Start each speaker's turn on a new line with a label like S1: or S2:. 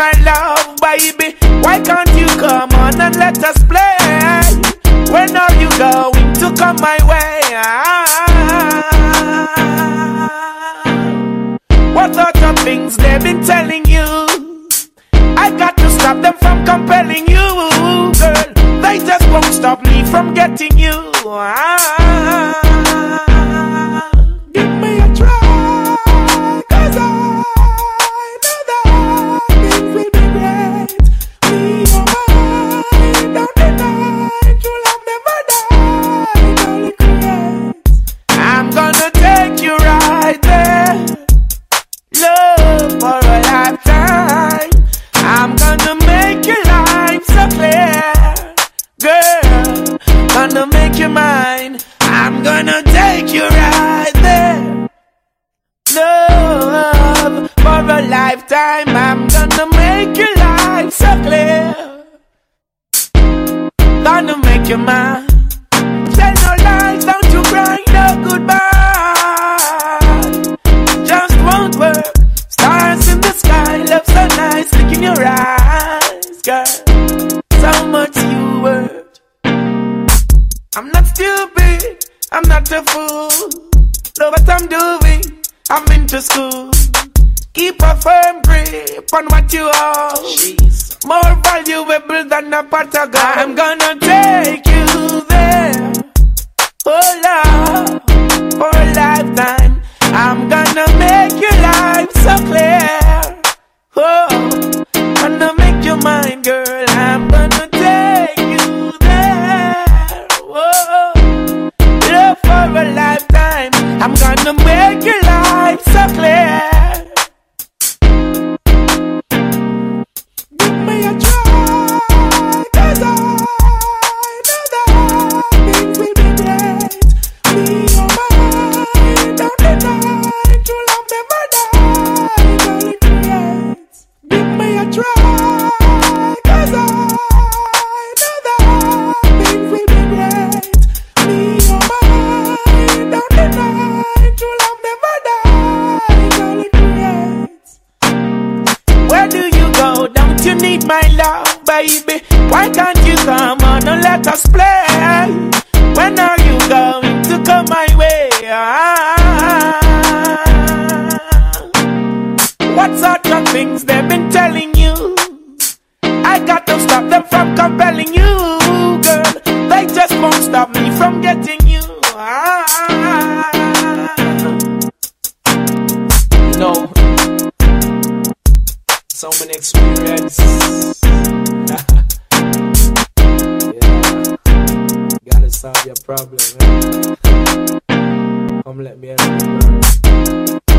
S1: my love, baby? Why can't you come on and let us play? When are you going to come my way? What sort of things they've been telling you? I got to stop them from compelling you, girl. They just won't stop me from getting you. Give lifetime. I'm gonna make your life so clear. Gonna make you mine. Tell no lies, don't you cry, no goodbye just won't work. Stars in the sky, love so nice, look in your eyes, girl. So much you worth. I'm not stupid, I'm not a fool. Know what I'm doing, I'm into school. Keep a firm grip on what you own. More valuable than a pot of gold. I'm gonna take you there. Oh Lord, A I know that things will be. Me, your mind, don't deny, true love never dies. Where do you go? Don't you need my love, baby? Why can't you come on and let us play? When are you going to come my way? What sort of things they've been so many experiences. yeah. Gotta solve your problem, man. Come let me help you.